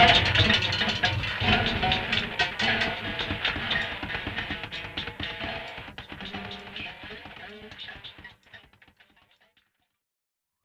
such a